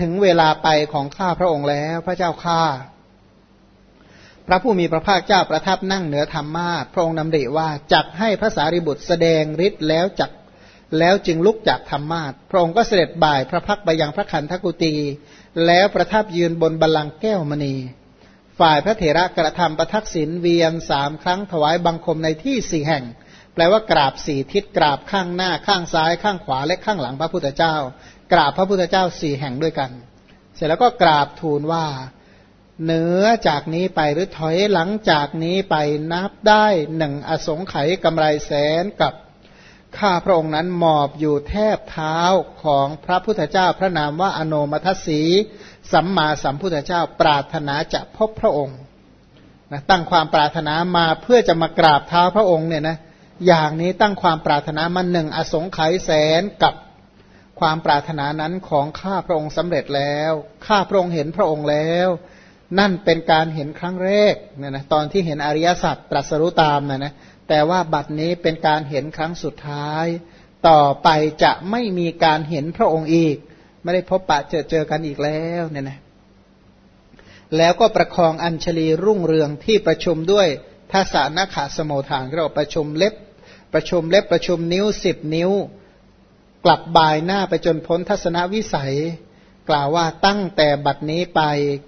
ถึงเวลาไปของข้าพระองค์แล้ว พระเจ้าข้าพระผู้มีพระภาคเจ้าประทับนั่งเหนือธรรมาทพระองค์ดำริว่าจักให้พระสารีบุตรแสดงฤทธิ์แล้วจักแล้วจึงลุกจากธรรมาทพระองค์ก็เสด็จบ่ายพระพักไปยังพระขันธกุตีแล้วประทับยืนบนบัลลังก์แก้วมณี ฝ่ายพระเถระกระทำประทักษิณเวียนสามครั้งถวายบังคมในที่สี่แห่ง แปลว่ากราบสี่ทิศกราบข้างหน้าข้างซ้ายข้างขวาและข้างหลังพระพุทธเจ้า กราบพระพุทธเจ้าสี่แห่งด้วยกัน เสร็จแล้วก็กราบทูลว่าเหนือจากนี้ไปหรือถอยหลังจากนี้ไปนับได้หนึ่งอสงไขยกำไรแสนกับข้าพระองค์นั้นหมอบอยู่แทบเท้าของพระพุทธเจ้าพระนามว่าอโนมัทสีสัมมาสัมพุทธเจ้าปรารถนาจะพบพระองค์นะตั้งความปรารถนามาเพื่อจะมากราบเท้าพระองค์เนี่ยนะอย่างนี้ตั้งความปรารถนามาหนึ่งอสงไขยแสนกับ ความปรารถนานั้นของข้าพระองค์สำเร็จแล้วข้าพระองค์เห็นพระองค์แล้ว นั่นเป็นการเห็นครั้งแรกเนี่ยนะตอนที่เห็นอริยสัจตรัสรู้ตามนะนะแต่ว่าบัดนี้เป็นการเห็นครั้งสุดท้าย ต่อไปจะไม่มีการเห็นพระองค์อีก ไม่ได้พบปะเจอเจอกันอีกแล้วเนี่ยนะแล้วก็ประคองอัญชลีรุ่งเรืองที่ประชุมด้วยทัศนขาสโมทานเราประชุมเล็บประชุมเล็บประชุมนิ้วสิบนิ้ว กลับบายหน้าไปจนพ้นทัศนวิสัย กล่าวว่าตั้งแต่บัดนี้ไป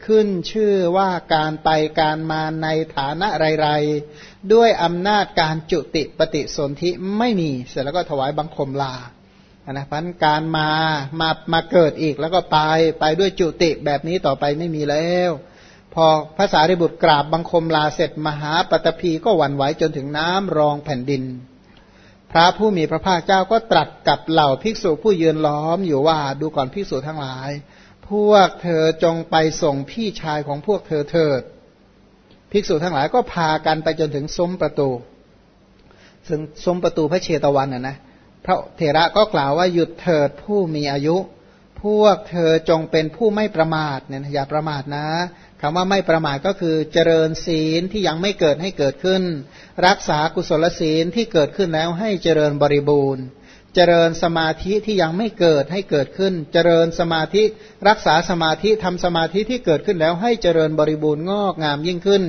ขึ้นชื่อว่าการไปการมาในฐานะไรๆด้วยอำนาจการจุติปฏิสนธิไม่มีเสร็จแล้วก็ถวายบังคมลานะพันการมามามาเกิดอีกแล้วก็ไปไปด้วยจุติแบบนี้ต่อไปไม่มีแล้ว พอภาษาริบุตรกราบบังคมลาเสร็จมหาปตพีก็หวั่นไหวจนถึงน้ำรองแผ่นดิน พระผู้มีพระภาคเจ้าก็ตรัสกับเหล่าภิกษุผู้ยืนล้อมอยู่ว่าดูก่อนภิกษุทั้งหลาย พวกเธอจงไปส่งพี่ชายของพวกเธอเถิด ภิกษุทั้งหลายก็พากันไปจนถึงซุ้มประตูซึ่งซุ้มประตูพระเชตวันน่ะนะพระเถระก็กล่าวว่าหยุดเถิดผู้มีอายุ พวกเธอจงเป็นผู้ไม่ประมาทเนี่ยอย่าประมาทนะ คำว่าไม่ประมาทก็คือเจริญศีลที่ยังไม่เกิดให้เกิดขึ้น รักษากุศลศีลที่เกิดขึ้นแล้วให้เจริญบริบูรณ์ เจริญสมาธิที่ยังไม่เกิดให้เกิดขึ้น เจริญสมาธิรักษาสมาธิทำสมาธิที่เกิดขึ้นแล้วให้เจริญบริบูรณ์งอกงามยิ่งขึ้น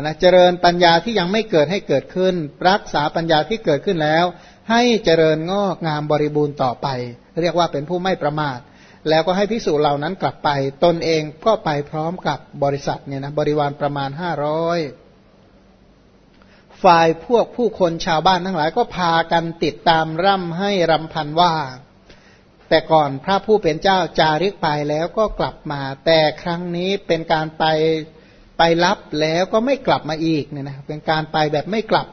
นะเจริญปัญญาที่ยังไม่เกิดให้เกิดขึ้น รักษาปัญญาที่เกิดขึ้นแล้ว ให้เจริญงอกงามบริบูรณ์ต่อไป เรียกว่าเป็นผู้ไม่ประมาท แล้วก็ให้พิสูจเหล่านั้นกลับไป ตนเองก็ไปพร้อมกับบริษัทเนี่ยนะบริวารประมาณห้าร้อยฝ่ายพวกผู้คนชาวบ้านทั้งหลายก็พากันติดตามร่ำให้รำพันว่า แต่ก่อนพระผู้เป็นเจ้าจาริกไปแล้วก็กลับมา แต่ครั้งนี้เป็นการไปไปรับแล้วก็ไม่กลับมาอีกเนี่ยนะเป็นการไปแบบไม่กลับ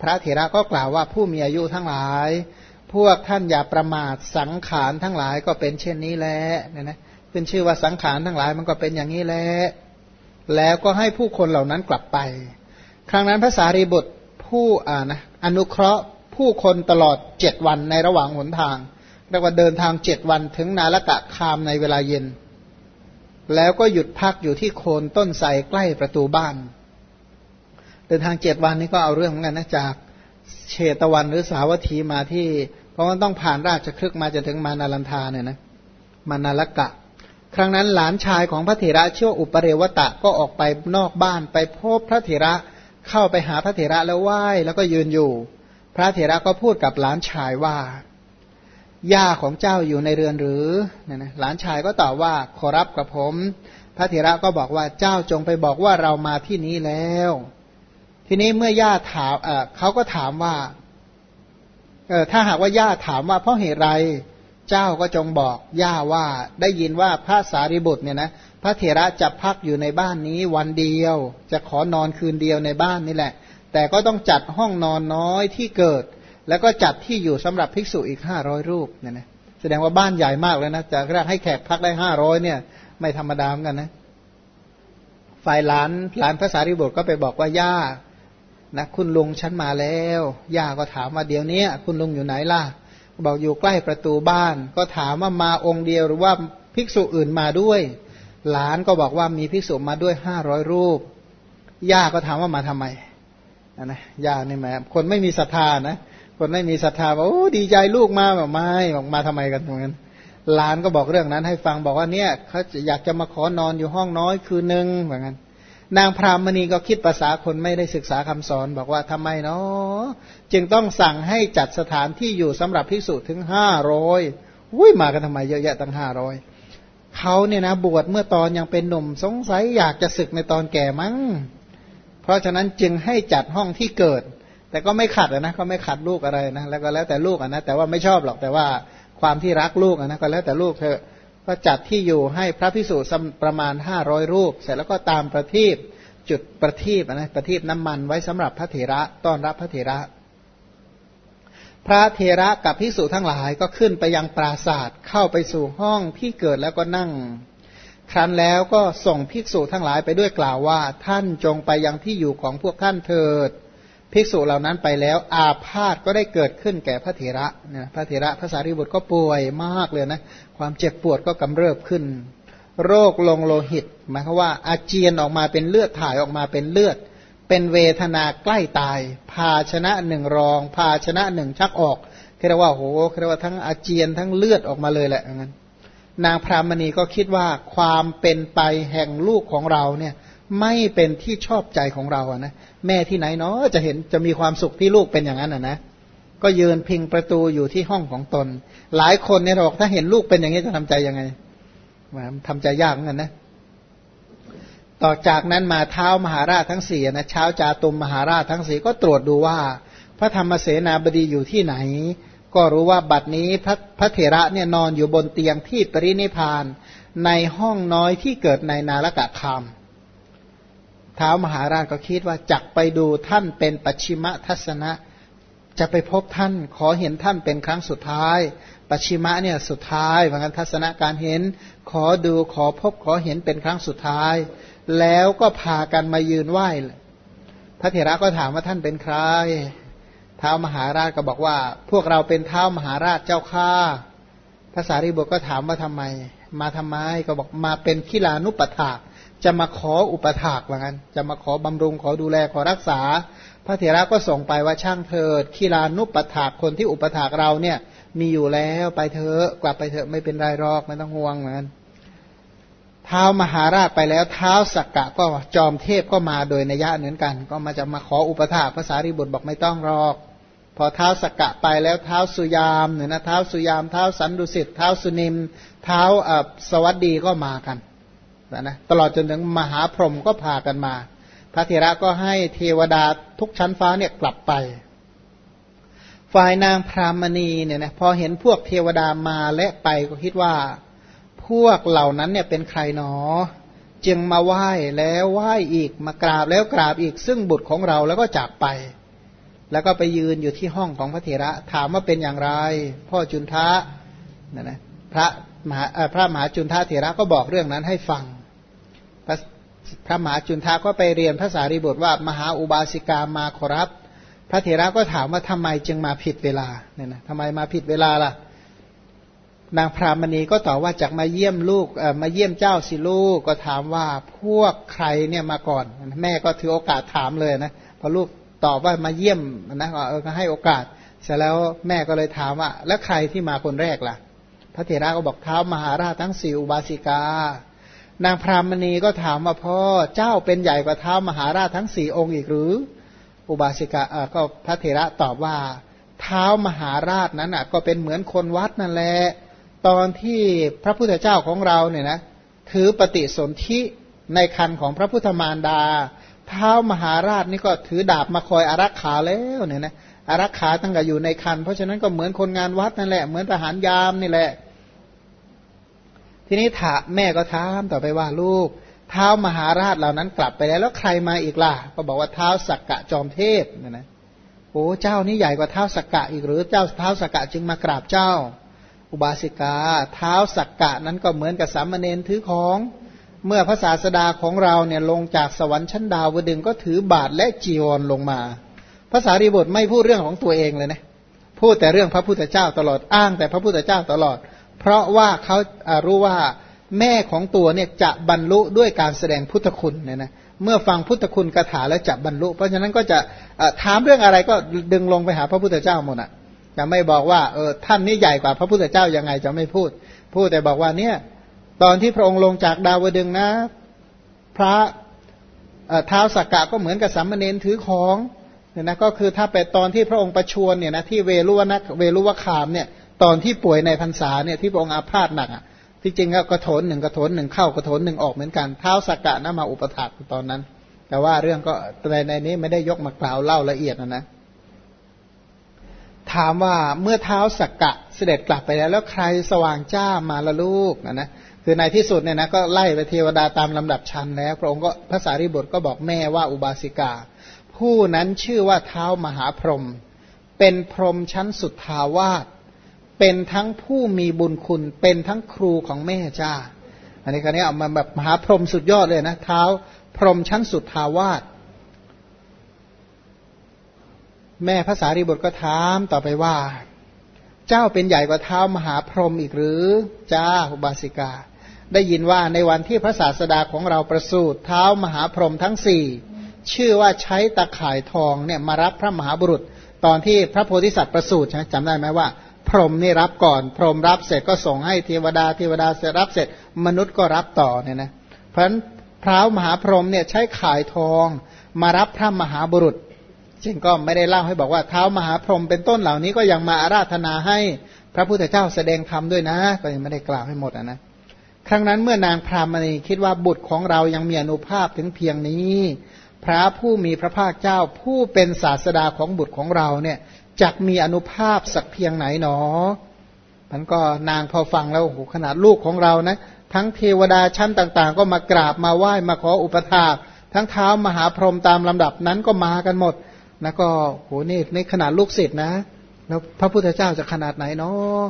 พระเถระก็กล่าวว่าผู้มีอายุทั้งหลาย พวกท่านอย่าประมาทสังขารทั้งหลายก็เป็นเช่นนี้แหละเนี่ยนะเป็นชื่อว่าสังขารทั้งหลายมันก็เป็นอย่างนี้แหละแล้วก็ให้ผู้คนเหล่านั้นกลับไป ครั้งนั้นพระสารีบุตรผู้อ่านะอนุเคราะห์ผู้คนตลอดเจ็ดวันในระหว่างหนทางเรียกว่าเดินทางเจ็ดวันถึงนาละกะคามในเวลาเย็น แล้วก็หยุดพักอยู่ที่โคนต้นไทรใกล้ประตูบ้าน เดินทางเจ็ดวันนี้ก็เอาเรื่องเหมือนกันนะจากเชตวันหรือสาวัตถีมาที่ เพราะมันต้องผ่านราชครึกมาจนถึงมานาลันทาเนี่ยนะมานาลกะ ครั้งนั้นหลานชายของพระเถระชื่ออุปเรวตะก็ออกไปนอกบ้านไปพบพระเถระเข้าไปหาพระเถระแล้วไหว้แล้วก็ยืนอยู่ พระเถระก็พูดกับหลานชายว่าย่าของเจ้าอยู่ในเรือนหรือเนี่ยนะหลานชายก็ตอบว่าขอรับกับผม พระเถระก็บอกว่าเจ้าจงไปบอกว่าเรามาที่นี้แล้ว ทีนี้เมื่อย่าถามเเขาก็ถามว่า เออถ้าหากว่าย่าถามว่าเพราะเหตุไรเจ้าก็จงบอกย่าว่าได้ยินว่าพระสารีบุตรเนี่ยนะพระเถระจะพักอยู่ในบ้านนี้วันเดียว จะขอนอนคืนเดียวในบ้านนี่แหละ แต่ก็ต้องจัดห้องนอนน้อยที่เกิด แล้วก็จัดที่อยู่สำหรับภิกษุอีกห้าร้อยรูปเนี่ยนะแสดงว่าบ้านใหญ่มากเลยนะจะเรียกให้แขกพักได้ห้าร้อยเนี่ย ไม่ธรรมดาเหมือนกันนะฝ่ายหลานหลานพระสารีบุตรก็ไปบอกว่าย่า นะคุณลุงฉันมาแล้วย่าก็ถามว่าเดี๋ยวนี้คุณลุงอยู่ไหนล่ะ บอกอยู่ใกล้ประตูบ้าน ก็ถามว่ามาองค์เดียวหรือว่าภิกษุอื่นมาด้วย หลานก็บอกว่ามีภิกษุมาด้วยห้าร้อยรูปย่าก็ถามว่ามาทำไมนะย่านี่แหมคนไม่มีศรัทธานะคนไม่มีศรัทธาบอกโอ้ดีใจลูกมาแบบไม่บอกมาทำไมกันตรงนั้นหลานก็บอกเรื่องนั้นให้ฟังบอกว่าเนี่ยเขาอยากจะมาขอนอนอยู่ห้องน้อยคืนนึงเหมือนกัน นางพรามณีก็คิดภาษาคนไม่ได้ศึกษาคำสอน บอกว่าทำไมเนาะจึงต้องสั่งให้จัดสถานที่อยู่สำหรับภิกษุถึงห้าร้อยวุ้ยมากันทำไมเยอะแยะตั้งห้าร้อยเขาเนี่ยนะบวชเมื่อตอนยังเป็นหนุ่มสงสัยอยากจะศึกในตอนแก่มั้ง เพราะฉะนั้นจึงให้จัดห้องที่เกิด แต่ก็ไม่ขัดนะเขาไม่ขัดลูกอะไรนะแล้วก็แล้วแต่ลูกนะแต่ว่าไม่ชอบหรอกแต่ว่าความที่รักลูกนะก็แล้วแต่ลูกเธอ ก็จัดที่อยู่ให้พระพิสุประมาณห้าร้อยรูป เสร็จแล้วก็ตามประทีปจุดประทีปนะประทีปน้ำมันไว้สำหรับพระเถระต้อนรับพระเถระ พระเถระกับพิสุทั้งหลายก็ขึ้นไปยังปราศาสตร์เข้าไปสู่ห้องที่เกิดแล้วก็นั่ง ครั้นแล้วก็ส่งภิกษุทั้งหลายไปด้วยกล่าวว่าท่านจงไปยังที่อยู่ของพวกท่านเถิด ภิกษุเหล่านั้นไปแล้ว อาพาธก็ได้เกิดขึ้นแก่พระเถระเนี่ยพระเถระพระสารีบุตรก็ป่วยมากเลยนะ ความเจ็บปวดก็กำเริบขึ้น โรคลงโลหิตหมายความว่าอาเจียนออกมาเป็นเลือดถ่ายออกมาเป็นเลือด เป็นเวทนาใกล้ตาย ภาชนะหนึ่งรอง ภาชนะหนึ่งชักออกเรียกว่าโหเรียกว่าทั้งอาเจียนทั้งเลือดออกมาเลยแหละงั้นนางพรามณีก็คิดว่าความเป็นไปแห่งลูกของเราเนี่ย ไม่เป็นที่ชอบใจของเราอะนะแม่ที่ไหนเนาะจะเห็นจะมีความสุขที่ลูกเป็นอย่างนั้นอะนะก็ยืนพิงประตูอยู่ที่ห้องของตน หลายคนเนี่ยบอกถ้าเห็นลูกเป็นอย่างนี้จะทำใจยังไงทำใจยากเหมือนกันนะต่อจากนั้นมาเท้ามหาราชทั้งสี่นะเช้าจาตุมมหาราชทั้งสี่ก็ตรวจดูว่า พระธรรมเสนาบดีอยู่ที่ไหน ก็รู้ว่าบัดนี้พระพระเถระเนี่ยนอนอยู่บนเตียงที่ปรินิพานในห้องน้อยที่เกิดในนาลกะคาม ท้าวมหาราชก็คิดว่าจักไปดูท่านเป็นปัชิมทัศนะ จะไปพบท่านขอเห็นท่านเป็นครั้งสุดท้าย ปัชิมะเนี่ยสุดท้ายเหมือนกันทัศนะการเห็น ขอดูขอพบขอเห็นเป็นครั้งสุดท้าย แล้วก็พากันมายืนไหว้พระเถระก็ถามว่าท่านเป็นใครท้าวมหาราชก็บอกว่า พวกเราเป็นท้าวมหาราชเจ้าข้าภาษาริบุตรก็ถามว่าทำไม มาทำไมก็บอกมาเป็นขีลานุปถาก จะมาขออุปถากว่างั้น จะมาขอบำรุงขอดูแลขอรักษา พระเถระก็ส่งไปว่าช่างเถิดขีลานุปถากคนที่อุปถากเราเนี่ย มีอยู่แล้วไปเถอะกลับไปเถอะไม่เป็นไรหรอกไม่ต้องห่วงเหมือนกันเท้ามหาราชไปแล้วเท้าสักกะก็จอมเทพก็มาโดยนัยะเหมือนกัน ก็มาจะมาขออุปถากภาษาริบุตรบอกไม่ต้องรอก พอเท้าสักกะไปแล้วเท้าสุยามเนี่ยนะเท้าสุยามเท้าสันดุสิตเท้าสุนิม เท้าสวัสดีก็มากัน นะตลอดจนถึงมหาพรหมก็พากันมา พระเถระก็ให้เทวดาทุกชั้นฟ้าเนี่ยกลับไป ฝ่ายนางพรามณีเนี่ยนะพอเห็นพวกเทวดามาและไปก็คิดว่า พวกเหล่านั้นเนี่ยเป็นใครหนอ จึงมาไหว้แล้วไหว้อีกมากราบแล้วกราบอีกซึ่งบุตรของเราแล้วก็จากไป แล้วก็ไปยืนอยู่ที่ห้องของพระเถระถามว่าเป็นอย่างไร พ่อจุนทะนะนะพระมหาพระมหาจุนทะเถระก็บอกเรื่องนั้นให้ฟัง พระพระมหาจุนทาก็ไปเรียนพระสารีบุตรว่ามหาอุบาสิกามาขอรับ พระเถระก็ถามว่าทำไมจึงมาผิดเวลาเนี่ยนะทำไมมาผิดเวลาล่ะ นางพรามณีก็ตอบว่าจากมาเยี่ยมลูกมาเยี่ยมเจ้าสิลูกก็ถามว่าพวกใครเนี่ยมาก่อน แม่ก็ถือโอกาสถามเลยนะพอลูกตอบว่ามาเยี่ยมนะก็ให้โอกาส เสร็จแล้วแม่ก็เลยถามว่า แล้วใครที่มาคนแรกล่ะ พระเถระก็บอกเท้ามหาราชทั้งสี่อุบาสิกา นางพรามณีก็ถามว่าพ่อเจ้าเป็นใหญ่กว่าเท้ามหาราชทั้งสี่องค์อีกหรือ อุบาสิกาก็พระเถระตอบว่า เท้ามหาราชนั้นอะ ก็เป็นเหมือนคนวัดนั่นแหละตอนที่พระพุทธเจ้าของเราเนี่ยนะถือปฏิสนธิในคันของพระพุทธมารดา เท้ามหาราชนี่ก็ถือดาบมาคอยอารักขาแล้วเนี่ยนะอารักขาตั้งแต่อยู่ในคัน เพราะฉะนั้นก็เหมือนคนงานวัดนั่นแหละเหมือนทหารยามนี่แหละ ทีนี้ถาแม่ก็ถามต่อไปว่าลูก เท้ามหาราชเหล่านั้นกลับไปแล้วแล้วใครมาอีกล่ะก็บอกว่าเท้าสักกะจอมเทพนะนะโอ้เจ้านี่ใหญ่กว่าเท้าสักกะอีกหรือเจ้าเท้าสักกะจึงมากราบเจ้า อุบาสิกา เท้าสักกะนั้นก็เหมือนกับสามเณรถือของเมื่อพระศาสดาของเราเนี่ยลงจากสวรรค์ชั้นดาวดึงก็ถือบาทและจีวรลงมาภาษารีบทไม่พูดเรื่องของตัวเองเลยนะพูดแต่เรื่องพระพุทธเจ้าตลอดอ้างแต่พระพุทธเจ้าตลอด เพราะว่าเขารู้ว่าแม่ของตัวเนี่ยจะบรรลุด้วยการแสดงพุทธคุณเนี่ยนะเมื่อฟังพุทธคุณคาถาแล้วจะบรรลุ เพราะฉะนั้นก็จะถามเรื่องอะไรก็ดึงลงไปหาพระพุทธเจ้าหมดอะจะไม่บอกว่าเออท่านนี่ใหญ่กว่าพระพุทธเจ้ายังไงจะไม่พูด พูดแต่บอกว่าเนี่ยตอนที่พระองค์ลงจากดาวดึงนะ พระเท้าสักกะก็เหมือนกับสัมมเนนถือของเนี่ยนะก็คือถ้าไปตอนที่พระองค์ประชวรเนี่ยนะที่เวลุวนะเวลุวคามเนี่ย ตอนที่ป่วยในพรรษาเนี่ยที่พระองค์อาพาธหนักอะที่จริงก็กระโถนหนึ่งกระโถนหนึ่งเข้ากระโถนหนึ่งออกเหมือนกันเท้าสักกะนะมาอุปถัมภ์ตอนนั้น แต่ว่าเรื่องก็ในในนี้ไม่ได้ยกมากล่าวเล่าละเอียดนะนะถามว่าเมื่อเท้าสักกะเสด็จกลับไปแล้ว แล้วใครสว่างจ้ามาละลูกนะนะคือในที่สุดเนี่ยนะก็ไล่ไปเทวดาตามลำดับชั้นแล้ว พระองค์ก็พระสารีบุตรก็บอกแม่ว่าอุบาสิกา ผู้นั้นชื่อว่าเท้ามหาพรหมเป็นพรหมชั้นสุดทาวาส เป็นทั้งผู้มีบุญคุณ เป็นทั้งครูของแม่จ้า อันนี้คราวนี้เอามาแบบมหาพรหมสุดยอดเลยนะเท้า พรหมชั้นสุดทาวาสแม่ภาษารีบุตรก็ถามต่อไปว่า เจ้าเป็นใหญ่กว่าเท้ามหาพรหมอีกหรือจ้าอุบาสิกา ได้ยินว่าในวันที่พระศาสดาของเราประสูติเท้ามหาพรหมทั้งสี่ชื่อว่าใช้ตะข่ายทองเนี่ยมารับพระมหาบุรุษ ตอนที่พระโพธิสัตว์ประสูติใช่จำได้ไหมว่า พรหมนี่รับก่อน พรหมรับเสร็จก็ส่งให้เทวดาเทวดาเสร็จรับเสร็จ มนุษย์ก็รับต่อเนี่ยนะเพราะฉะนั้นพระมหาพรหมเนี่ยใช้ขายทอง มารับพระมหาบุรุษ จึงก็ไม่ได้เล่าให้บอกว่าเท้ามหาพรหมเป็นต้นเหล่านี้ก็ยังมาอาราธนาให้พระพุทธเจ้าแสดงธรรมด้วยนะ ก็ยังไม่ได้กล่าวให้หมดนะครั้งนั้นเมื่อนางพรามณีคิดว่าบุตรของเรายังมีอนุภาพถึงเพียงนี้ พระผู้มีพระภาคเจ้าผู้เป็นศาสดาของบุตรของเราเนี่ย จักมีอนุภาพสักเพียงไหนหนอ มันก็นางพอฟังแล้วโอ้โหขนาดลูกของเรานะ ทั้งเทวดาชั้นต่าง ๆ ก็มากราบมาไหว้มาขออุปถาทั้งเท้ามหาพรหมตามลำดับนั้นก็มากันหมดนะก็โหนี่ในขนาดลูกศิษย์นะ แล้วพระพุทธเจ้าจะขนาดไหนเนาะ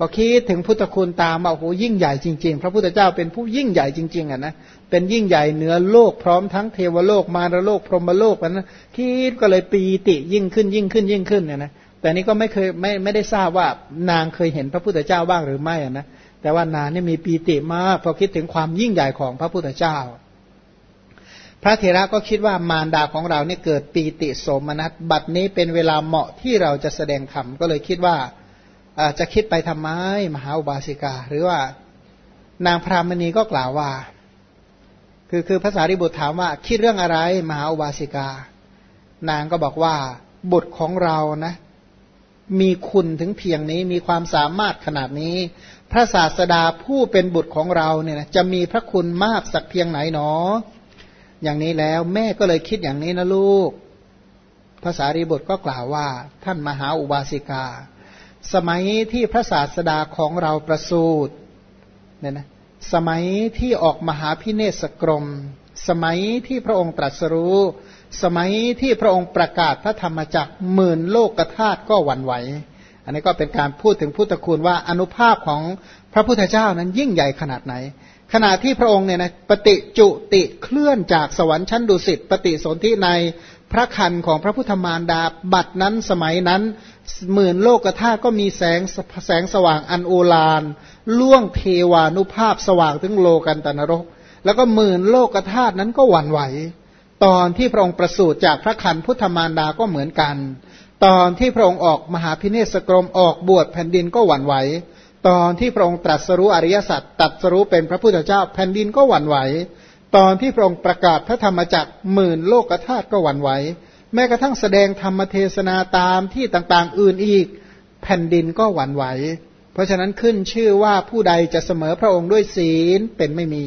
ก็คิดถึงพุทธคุณตามว่าโอ้โหยิ่งใหญ่จริงๆ พระพุทธเจ้าเป็นผู้ยิ่งใหญ่จริง ๆอะนะเป็นยิ่งใหญ่เหนือโลกพร้อมทั้งเทวโลกมารโลกพรหมโลกนะคิดก็เลยปีติยิ่งขึ้นยิ่งขึ้นยิ่งขึ้นเนี่ยนะแต่นี้ก็ไม่เคยไม่ไม่ได้ทราบว่านางเคยเห็นพระพุทธเจ้าบ้างหรือไม่อะนะแต่ว่านางนี่มีปีติมากพอคิดถึงความยิ่งใหญ่ของพระพุทธเจ้า พระเถระก็คิดว่ามารดาของเราเนี่ยเกิดปีติโสมนัสบัดนี้เป็นเวลาเหมาะที่เราจะแสดงธรรมก็เลยคิดว่า จะคิดไปทำไมมหาอุบาสิกา หรือว่านางพรามณีก็กล่าวว่า คือคือภาษาริบุตรถามว่า คิดเรื่องอะไร มหาอุบาสิกา นางก็บอกว่าบุตรของเรานะ มีคุณถึงเพียงนี้มีความสามารถขนาดนี้ พระศาสดาผู้เป็นบุตรของเราเนี่ยนะจะมีพระคุณมากสักเพียงไหนหนอ อย่างนี้แล้วแม่ก็เลยคิดอย่างนี้นะลูกภาษารีบุตรก็กล่าวว่า ท่านมหาอุบาสิกา สมัยที่พระศาสดาของเราประสูติเนี่ยนะสมัยที่ออกมหาพิเนศกรม สมัยที่พระองค์ตรัสรู้ สมัยที่พระองค์ประกาศพระธรรมจักรหมื่นโลกธาตุก็หวั่นไหว อันนี้ก็เป็นการพูดถึงพุทธคุณว่าอนุภาพของพระพุทธเจ้านั้นยิ่งใหญ่ขนาดไหน ขณะที่พระองค์เนี่ยนะปฏิจุติเคลื่อนจากสวรรค์ชั้นดุสิตปฏิสนธิในพระคันของพระพุทธมารดาบัดนั้นสมัยนั้น หมื่นโลกธาตุก็มีแสงแสงสว่างอันโอฬารล่วงเทวานุภาพสว่างถึงโลกันตนรก แล้วก็หมื่นโลกธาตุนั้นก็หวั่นไหว ตอนที่พระองค์ประสูติจากพระคันพุทธมารดาก็เหมือนกัน ตอนที่พระองค์ออกมหาพิเนศกรมออกบวชแผ่นดินก็หวั่นไหว ตอนที่พระองค์ตรัสรู้อริยสัจตรัสรู้เป็นพระพุทธเจ้าแผ่นดินก็หวั่นไหว ตอนที่พระองค์ประกาศพระธรรมจักรหมื่นโลกธาตุก็หวั่นไหว แม้กระทั่งแสดงธรรมเทศนาตามที่ต่างๆ อื่นอีกแผ่นดินก็หวั่นไหว เพราะฉะนั้นขึ้นชื่อว่าผู้ใดจะเสมอพระองค์ด้วยศีลเป็นไม่มี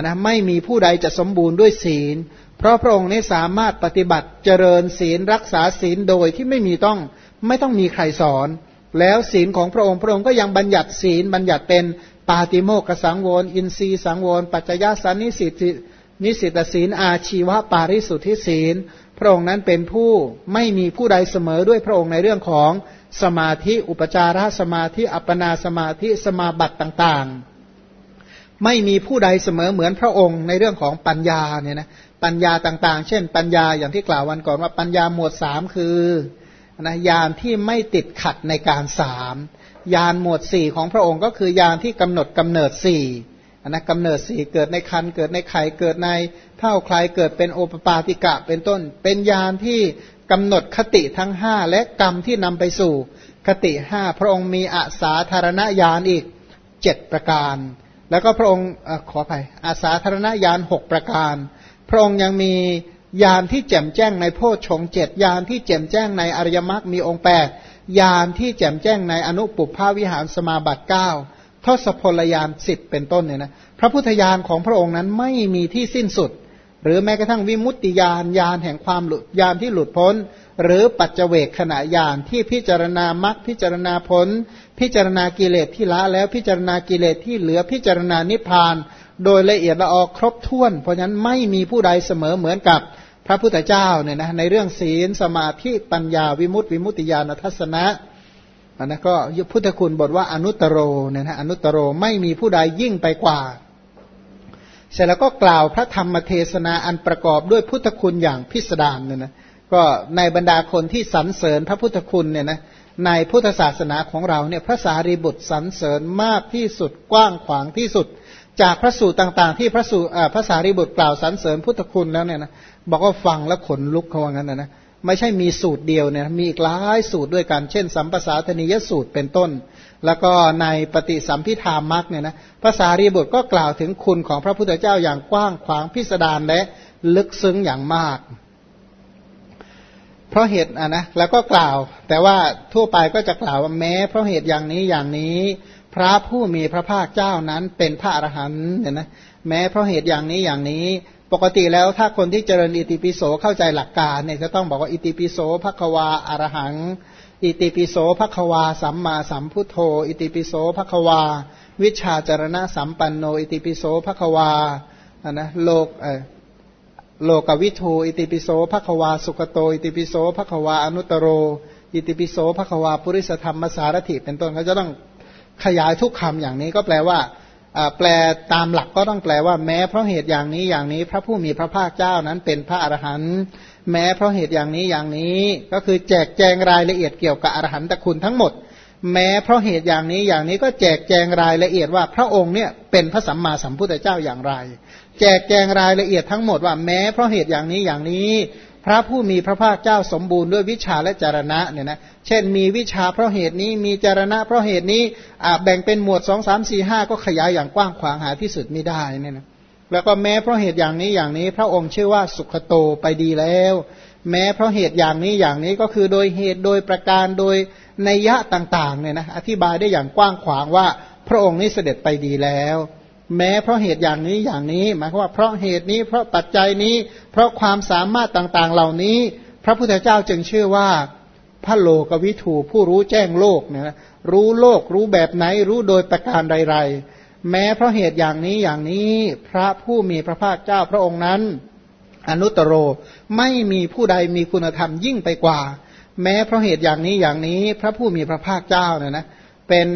นะไม่มีผู้ใดจะสมบูรณ์ด้วยศีล เพราะพระองค์นี้สามารถปฏิบัติเจริญศีลรักษาศีลโดยที่ไม่มีต้องไม่ต้องมีใครสอน แล้วศีลของพระองค์พระองค์ก็ยังบัญญัติศีลบัญญัติเป็นปาติโมกสังวรอินทรีสังวรปัจจยสันนิสิตนิสิตศีลอาชีวะปาริสุทธิศีล พระองค์นั้นเป็นผู้ไม่มีผู้ใดเสมอด้วยพระองค์ในเรื่องของสมาธิอุปจารสมาธิอัปปนาสมาธิสมาบัติต่างๆ ไม่มีผู้ใดเสมอเหมือนพระองค์ในเรื่องของปัญญาเนี่ยนะปัญญาต่างๆ เช่น ปัญญาอย่างที่กล่าววันก่อนว่าปัญญาหมวดสามคือนะยานที่ไม่ติดขัดในการสามยานหมวดสี่ของพระองค์ก็คือยานที่กำหนดกำเนิดสี่ นะกำเนิดสี่เกิดในคันเกิดในไข่เกิดในเท่าใครเกิดเป็นโอปปาติกะเป็นต้น เป็นยานที่กำหนดคติทั้งห้าและกรรมที่นำไปสู่ คติห้าพระองค์มีอาสาธารณญาณอีกเจ็ดประการ แล้วก็พระองค์ขออภัยอาสาธารณญาณหกประการ พระองค์ยังมีญาณที่แจ่มแจ้งในโพชฌงเจ็ดญาณที่แจ่มแจ้งในอริยมรรคมีองค์แปดญาณที่แจ่มแจ้งในอนุปุพพาวิหารสมาบัติเก้า ทศพลยานสิบเป็นต้นเนี่ยนะพระพุทธญาณของพระองค์นั้นไม่มีที่สิ้นสุด หรือแม้กระทั่งวิมุตติญาณญาณแห่งความหลุดญาณที่หลุดพ้น หรือปัจเจเวกขณะญาณที่พิจารณามรรคพิจารณาผล พิจารณากิเลสที่ละแล้วพิจารณากิเลสที่เหลือพิจารณานิพพาน โดยละเอียดละออครบถ้วน เพราะฉะนั้นไม่มีผู้ใดเสมอเหมือนกับพระพุทธเจ้าเนี่ยนะในเรื่องศีลสมาธิปัญญาวิมุตติวิมุตติญาณทัศนะ อันนั้นก็พุทธคุณบทว่าอนุตตรเนี่ยนะอนุตตรไม่มีผู้ใดยิ่งไปกว่า เสร็จแล้วก็กล่าวพระธรรมเทศนาอันประกอบด้วยพุทธคุณอย่างพิสดารเนี่ยนะก็ในบรรดาคนที่สรรเสริญพระพุทธคุณเนี่ยนะในพุทธศาสนาของเราเนี่ยพระสารีบุตรสรรเสริญมากที่สุดกว้างขวางที่สุด จากพระสูตรต่างๆ ที่พระสูตรพระสารีบุตรกล่าวสรรเสริญพุทธคุณแล้วเนี่ยนะบอกว่าฟังแล้วขนลุกเขาว่างั้นนะนะ ไม่ใช่มีสูตรเดียวเนี่ยมีอีกหลายสูตรด้วยกัน เช่น สัมปสาธนิยสูตรเป็นต้น แล้วก็ในปฏิสัมพิธามักเนี่ยนะภาษารีบุตรก็กล่าวถึงคุณของพระพุทธเจ้าอย่างกว้างขวางพิสดารและลึกซึ้งอย่างมาก เพราะเหตุอะนะแล้วก็กล่าว แต่ว่าทั่วไปก็จะกล่าวว่าแม้ เพราะเหตุอย่างนี้อย่างนี้ พระผู้มีพระภาคเจ้านั้นเป็นพระอรหันต์เนี่ยนะแม้เพราะเหตุอย่างนี้อย่างนี้ ปกติแล้วถ้าคนที่เจริญอิติปิโสเข้าใจหลักการเนี่ยจะต้องบอกว่าอิติปิโสภควาอารหัง อิติปิโสภควา สัมมาสัมพุทโธ อิติปิโสภควา วิชาจารณะสัมปันโน อิติปิโสภควาอะนะโลกเออโลกวิทูอิติปิโสภควา สุขโต อิติปิโสภควาอนุตโร อิติปิโสภควา ปุริสธรรมสารถิเป็นต้นเขาจะต้องขยายทุกคำอย่างนี้ก็แปลว่า แปลตามหลักก็ต้องแปลว่าแม้เพราะเหตุอย่างนี้อย่างนี้ พระผู้มีพระภาคเจ้านั้นเป็นพระอรหันต์แม้เพราะเหตุอย่างนี้อย่างนี้ ก็คือแจกแจงรายละเอียดเกี่ยวกับอรหันตคุณทั้งหมด แม้เพราะเหตุอย่างนี้อย่างนี้ก็แจกแจงรายละเอียดว่าพระองค์เนี่ยเป็นพระสัมมาสัมพุทธเจ้าอย่างไร แจกแจงรายละเอียดทั้งหมดว่าแม้เพราะเหตุอย่างนี้อย่างนี้ พระผู้มีพระภาคเจ้าสมบูรณ์ด้วยวิชาและจารณะเนี่ยนะเช่นมีวิชาเพราะเหตุนี้มีจารณะเพราะเหตุนี้แบ่งเป็นหมวดสองสามสี่ห้าก็ขยายอย่างกว้างขวางหาที่สุดไม่ได้เนี่ยนะแล้วก็แม้เพราะเหตุอย่างนี้อย่างนี้ พระองค์ชื่อว่าสุขโตไปดีแล้ว แม้เพราะเหตุอย่างนี้อย่างนี้ก็คือโดยเหตุโดยประการโดยนัยยะต่างๆเนี่ยนะอธิบายได้อย่างกว้างขวางว่าพระองค์นี้เสด็จไปดีแล้ว แม้เพราะเหตุอย่างนี้อย่างนี้ หมายความว่าเพราะเหตุนี้เพราะปัจจัยนี้ เพราะความสามารถต่างๆเหล่านี้ พระพุทธเจ้าจึงชื่อว่าพระโลกวิถูผู้รู้แจ้งโลกเนี่ยรู้โลกรู้แบบไหนรู้โดยประการใดๆ แม้เพราะเหตุอย่างนี้อย่างนี้ พระผู้มีพระภาคเจ้าพระองค์นั้น อนุตตรโรไม่มีผู้ใดมีคุณธรรมยิ่งไปกว่า แม้เพราะเหตุอย่างนี้อย่างนี้ พระผู้มีพระภาคเจ้าเนี่ยนะเป็น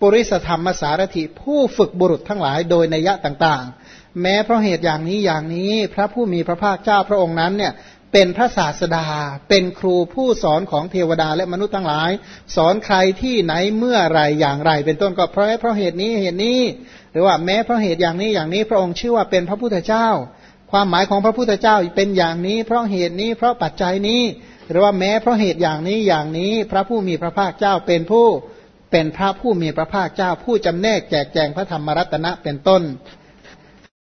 ปุริสธรรมสารถิผู้ฝึกบุรุษทั้งหลายโดยนัยยะต่างๆ แม้เพราะเหตุอย่างนี้อย่างนี้พระผู้มีพระภาคเจ้าพระองค์นั้นเนี่ยเป็นพระศาสดา เป็นครูผู้สอนของเทวดาและมนุษย์ทั้งหลาย สอนใครที่ไหนเมื่อไรอย่างไร เป็นต้นก็เพราะเพราะเหตุนี้เหตุนี้ หรือว่าแม้เพราะเหตุอย่างนี้อย่างนี้ พระองค์ชื่อว่าเป็นพระพุทธเจ้า ความหมายของพระพุทธเจ้าเป็นอย่างนี้ เพราะเหตุนี้เพราะปัจจัยนี้ หรือว่าแม้เพราะเหตุอย่างนี้อย่างนี้ พระผู้มีพระภาคเจ้าเป็นผู้ เป็นพระผู้มีพระภาคเจ้าผู้จำแนกแจกแจงพระธรรมรัตนะเป็นต้น